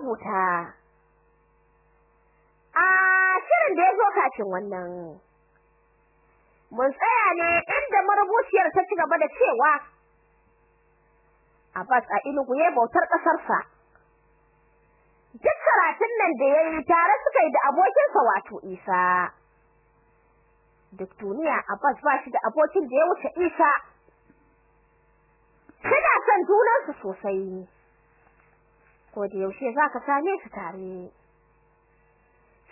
rubuta a shirin da ya zo kafin wannan mun tsaya ne inda marubuciyar ta ci gaba da cewa Abbas a Enugu ya bautar ƙasarsa. Duk karatun nan da ya yi tare suka yi da abokinsa wato Isa. Duk duniya Abbas ba shi da abokin da ya wuce Isa. Suna son junansu sosai. Ko da yaushe za ka same su tare.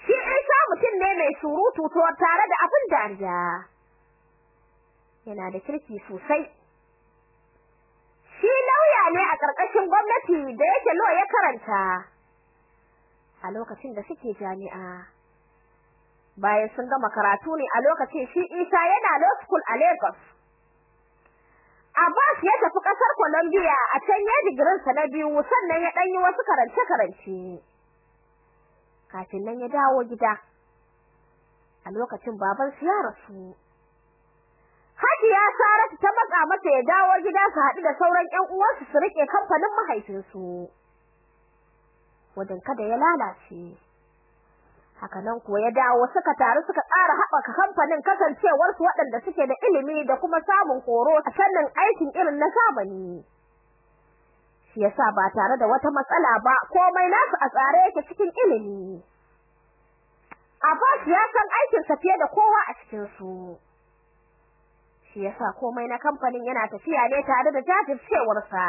Shi Isa mutum ne mai surutu to tare da abin dariya. Yana da kirki sosai. Shi lauya ne a ƙarƙashin gwamnati da yake lo ya karanta. A lokacin da suke jami'a. Bayan sun gama karatu ne a lokacin shi Isa yana law school a Lagos. Abbas ya tafi ƙasar Colombia a can ya digirinsa na biyu sannan ya ɗan yi wasu karance-karance. Kafin nan ya dawo gida. A lokacin babansu ya rasu. Hajiya Saratu ta matsa mata ya dawo gida su haɗu da sauran ƴan uwansu su riƙe kamfanin mahaifinsu. Wajen kada ya lalace. Haka nan kuwa ya dawo suka taru suka ƙara haɓaka kamfanin kasancewar su waɗanda suke da ilimi da kuma samun horo a sannan aikin irin na zamani. Shi yasa ba tare da wata matsala ba komai nasu a tsare yake cikin ilimi. Abbas ya san aikinsa fiye da kowa a cikin su. shi yasa komai na kamfanin yana tafiya ne tare da jajircewar sa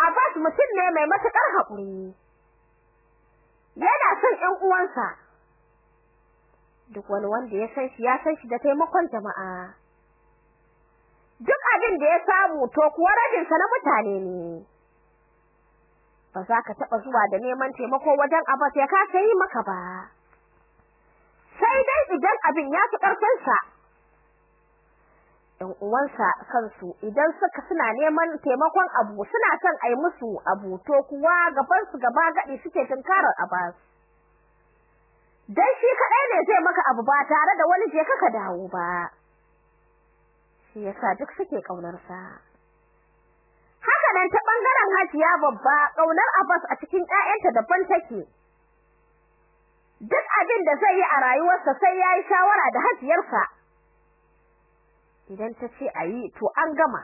Abbas mutum ne mai matuƙar haƙuri yana son ƴan uwansa? Duk wani wanda ya san shi ya san shi da taimakon jama'a. Duk abin da ya samu to kuwa rabin sa na mutane ne. Ba za ka taɓa zuwa da neman taimako wajen Abbas ya kasa yi maka ba. Sai dai idan abin ya fi ƙarfinsa ɗan uwansa kansu. Idan suka suna neman taimakon abu suna son ai musu abu to kuwa gaban su gaba gadi suke tunkarar Abbas dan shi kadai ne zai maka abu ba tare da wani je kaka dawo ba. Shi yasa duk suke ƙaunar sa haka nan ta ɓangaren Hajiya babba ƙaunar Abbas a cikin ƴaƴanta daban take. Duk abin da zai yi a rayuwarsa sai yayi shawara da hajiyarsa. Idan ta ce ayi to an gama.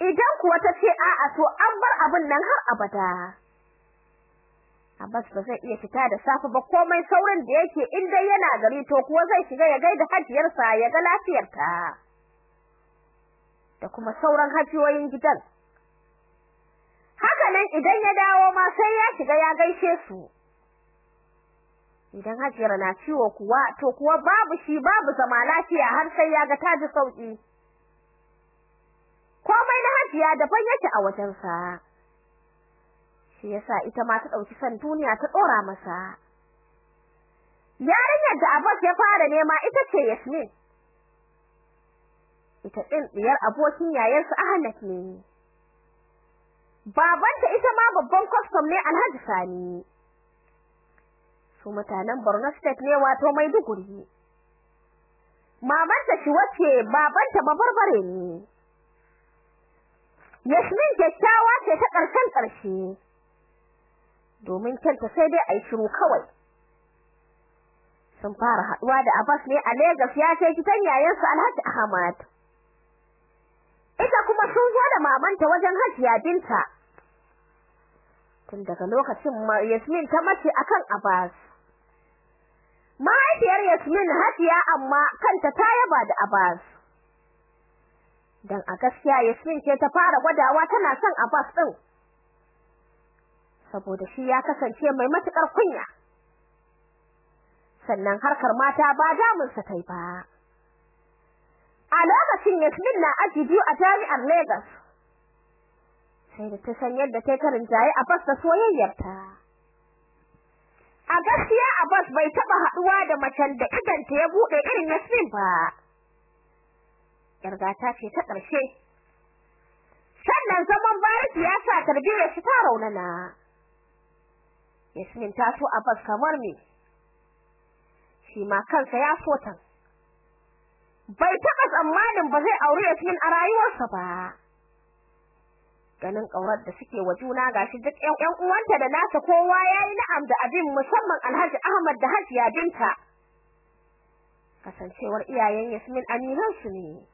Idan kuwa ta ce a'a to an bar abin nan har abada. Abbas ba zai iya fita da safe ba komai saurin da yake in dai yana gari to kuwa zai shiga ya gaida hajiyarsa ya ga lafiyarta. Da kuma sauran hajiyoyin gidan. Haka nan idan ya dawo ma sai ya shiga ya gaishe su. Idan hajiyar na ciwo kuwa to kuwa babu shi babu zama lafiya har sai ya ga ta ji sauƙi komai na hajiya daban yake a wajensa. Shi yasa ita ma ta ɗauki san duniya ta dora masa. Yarinyar da Abbas ya fara nema ita ce Yasmin. Ita din diyar abokin yayarsa Ahmad ne. Babanta ita ma babban custom ne Alhaji Sani. Su mutanen Borno State ne wato Maiduguri. Mamanta shi wace babanta babarbare ne. Yasmin kyakkyawa ce ta ƙarshen ƙarshe. Domin kanta sai dai a yi shiru kawai. Sun fara haɗuwa da Abbas ne a Lagos ya ce gidan yayansa Alhaji Ahmad. Ita kuma sun zo da mamanta wajen Hajiya Binta. Tun daga lokacin Yasmin ta mace akan Abbas. Mahaifiyar Yasmin Hajiya amma kanta ta yaba da Abbas. Dan a gaskiya Yasmin ce ta fara gwadawa tana son Abbas din saboda shi ya kasance mai matuƙar kunya. Sannan harkar mata ba damun sa kai ba. A lokacin Yasmin na aji biyu a jami'ar Lagos sai da ta san yadda ta karin jaye a bas da soyayyarta. A gaskiya Abbas bai taba haɗuwa da macen da idanta ya buɗe irin Yasmin ba. Yargata ce ta ƙarshe. Sannan zaman bayan siyasa tarbiyyar shi ta raunana. Yasmin ta so Abbas kamar me? Shi ma kansa ya so ta. Bai taɓa tsammanin ba zai aure Yasmin a rayuwarsa ba. Ganin ƙaurar da suke wa juna gashi duk ƴan uwanta da nasa kowa yayi na'am da abin musamman Alhaji Ahmad da Hajiya Binta. Kasancewar iyayen Yasmin aminan su ne.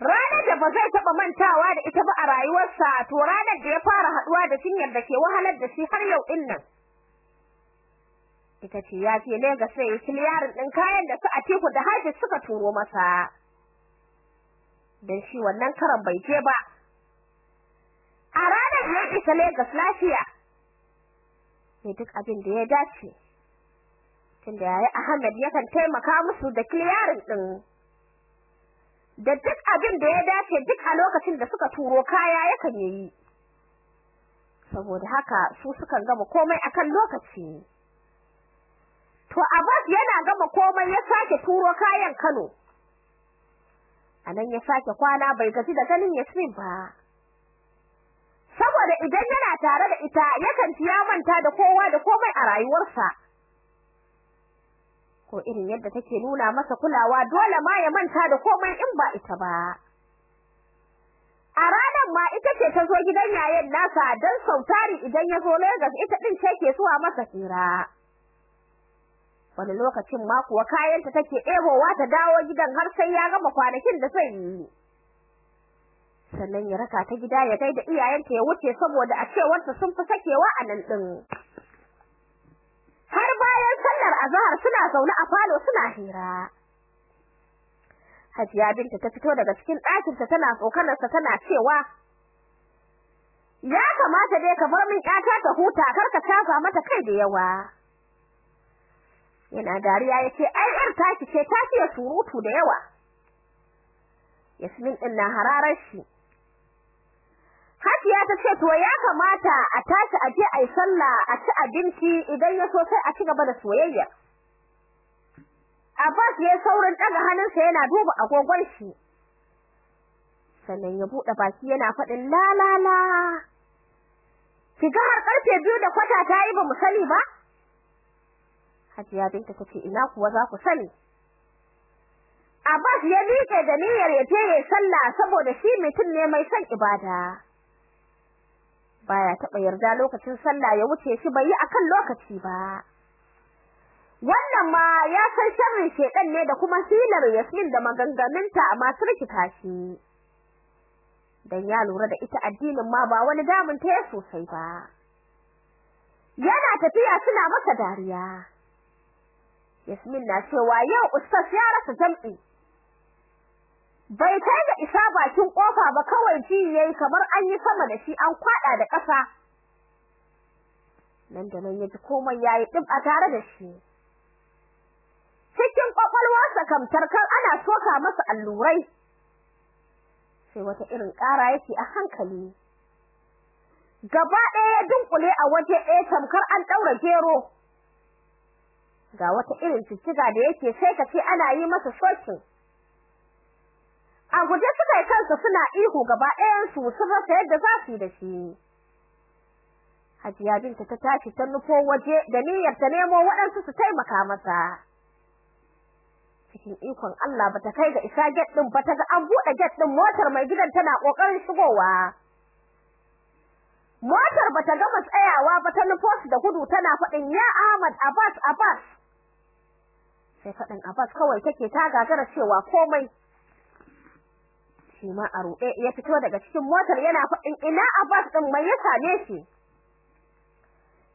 Ranar da ba zai taɓa mantawa da ita ba a rayuwarsa to ranar da ya fara haɗuwa da cinyar da ke wahalar da shi har yau ɗin nan. Ita ce ya je Legas sai kiliyarin ɗin kayan da su Atiku da Haji suka turo masa. Dan shi wannan karan bai je ba. A ranar ya isa Legas lafiya. Sai duk abin da ya dace. Tunda yayi Ahmad yakan taimaka musu da kiliyarin ɗin da duk abin da ya dace duk a lokacin da suka turo kaya yakan yi. Saboda haka su sukan gama komai akan lokaci. To Abbas yana gama komai ya sake turo kayan Kano. Anan ya sake kwana bai gaji da ganin Yasmin ba. Saboda idan yana tare da ita yakan ya manta da kowa da komai a rayuwarsa. Ko irin yadda take nuna masa kulawa dole ma ya manta da komai in ba ita ba. A ranar ma ita ce ta zo gidan yayin nasa don sautari idan ya zo Lagos ita din ce ke zuwa masa hira wani lokacin ma kuwa kayanta take ɗebowa ta dawo gidan har sai ya gama kwanakin da zai yi. Sannan ya raka ta gida ya gaida iyayenta ya wuce saboda a cewarsa sun fi sakewa a nan din har bayan sallar azhar suna zaune a falo suna hira. Hajiya binta ta fito daga cikin ɗakinta tana tsokanarsa tana cewa ya kamata dai ka bar min ƴata ta huta kar ka tafa mata kai da yawa. Yana dariya ya ce ai yar taki ce ta fiye surutu da yawa. Yasmin din na hararar shi. Hajiya ta ce to ya kamata a tashi a je ai sallah a ci abinci idan ya so sai a ci gaba da soyayya. Abbas ya saurin daga hannunsa yana duba agogon shi. Sannan ya buɗe baki yana faɗin la la la. Kiga har ƙarfe biyu da kwata ta yi ba mu sani ba. Hajiya binta tace ina kuwa za ku sani? Abbas ya miƙe da niyyar ya je ya sallah saboda shi mutum ne mai son ibada. Baya taɓa yarda lokacin sallah ya wuce shi bai yi akan lokaci ba. Wannan ma ya san sharrin shedan ne da kuma hilar Yasmin da maganganunta masu rikita shi. Dan ya lura da ita addinin ma ba wani damun ta ya sosai ba. Yana tafiya suna masa dariya. Yasmin na cewa yau ustaz ya rasa jam'i. Bai kai ga isa bakin ƙofa ba kawai ji yayi kamar an yi sama da shi an kwada da ƙasa. Nan da nan yaji komai yayi dib a tare da shi. Cikin kwakwalwarsa kamtar kan ana soka masa allurai. Sai wata irin ƙara yake a hankali. Gaba ɗaya ya dunkule a waje ɗaya tamkar an ɗaura gero. Ga wata irin cicciga da yake sai ka ce ana yi masa shokin a guje suka yi kansu suna ihu gaba ɗayan su sun rasa yadda za su yi da shi. Hajiya binta ta tashi ta nufo waje da niyyar ta nemo waɗansu su taimaka masa. Cikin ikon Allah bata kai ga isa gate din ba ta ga an buɗe gate din motar mai gidan tana ƙoƙarin shigowa. Motar bata gama tsayawa ba ta nufo su da gudu tana faɗin ya Ahmad Abbas Abbas. Sai faɗin Abbas kawai take ta gagara cewa komai. Shi ma a ruɗe ya fito daga cikin motar yana faɗin ina Abbas din mai ya same shi?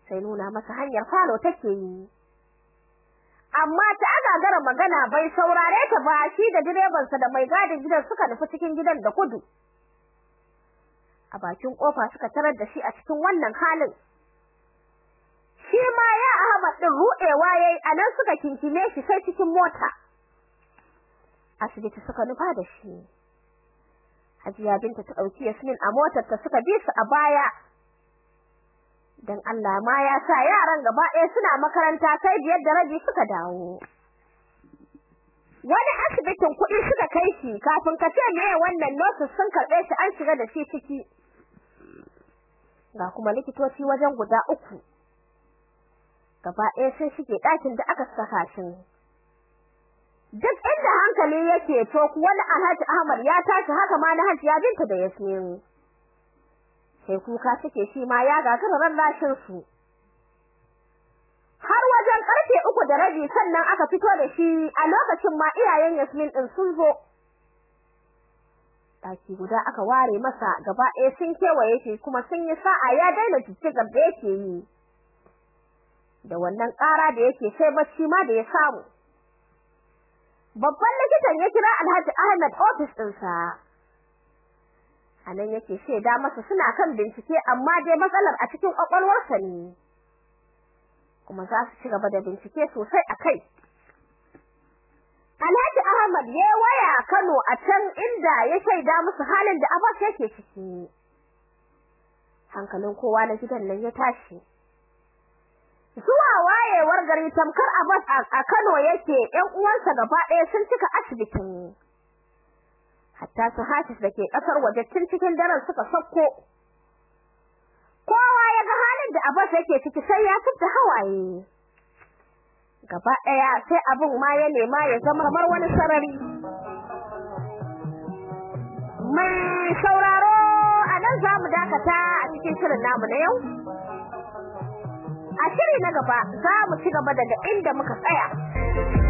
Sai nuna masa hanyar falo take yi. Amma ta gagara magana bai saurare ta ba shi da direbansa da mai gadin gidan suka nufi cikin gidan da kudu. A bakin ƙofa suka tarar da shi a cikin wannan halin. Shi ma ya Ahmad din rudewa yayi a nan suka kinkine shi sai cikin mota. Asibiti suka nufa da shi. Hajiya binta ta ɗauki Yasmin a motar ta suka bi su a baya. Dan Allah ma ya sa yaran gaba ɗaya suna makaranta sai biyar da rabi suka dawo. Wani asibitin kuɗi suka kai shi kafin ka ce me wannan nurses sun karɓe shi an shiga da shi ciki. Ga kuma likitoci wajen guda uku. Gaba ɗaya sun shige ɗakin da aka saka shi. Duk inda hankali yake to wani Alhaji Ahmad ya tashi haka ma na Hajiya Binta da Yasmin sai kuka suke shi ma ya gagara rallashin su har wajen ƙarfe uku da rabi sannan aka fito da shi a lokacin ma iyayen Yasmin din sun zo. Daki guda aka ware masa gaba ɗaya sun kewaye shi kuma sun yi sa'a ya daina jijjigar da yake yi. Da wannan ƙara da yake sai bacci ma da ya samu. Babban likitan ya kira Alhaji Ahmed office ɗinsa. Anan yake shaida masa suna kan bincike amma dai matsalar a cikin kwakwalwarsa ne. Kuma za su ci gaba da bincike sosai akai Alhaji Ahmad ya waya Kano a can inda ya shaida musu halin da Abbas yake ciki. Hankalin kowa na gidan nan ya tashi. Zuwa wayewar gari tamkar Abbas a Kano yake ƴan uwansa gaba ɗaya sun cika asibitin. Hatta su Hafiz dake ƙasar waje tun cikin daren suka sauko. Kowa ya ga halin da Abbas yake ciki sai ya fita hawaye. Gaba ɗaya sai abin ma ya nema ya zama kamar wani sarari. Mai sauraro a nan za mu dakata a cikin shirin namu na yau. A shiri na gaba za mu ci gaba daga inda muka tsaya.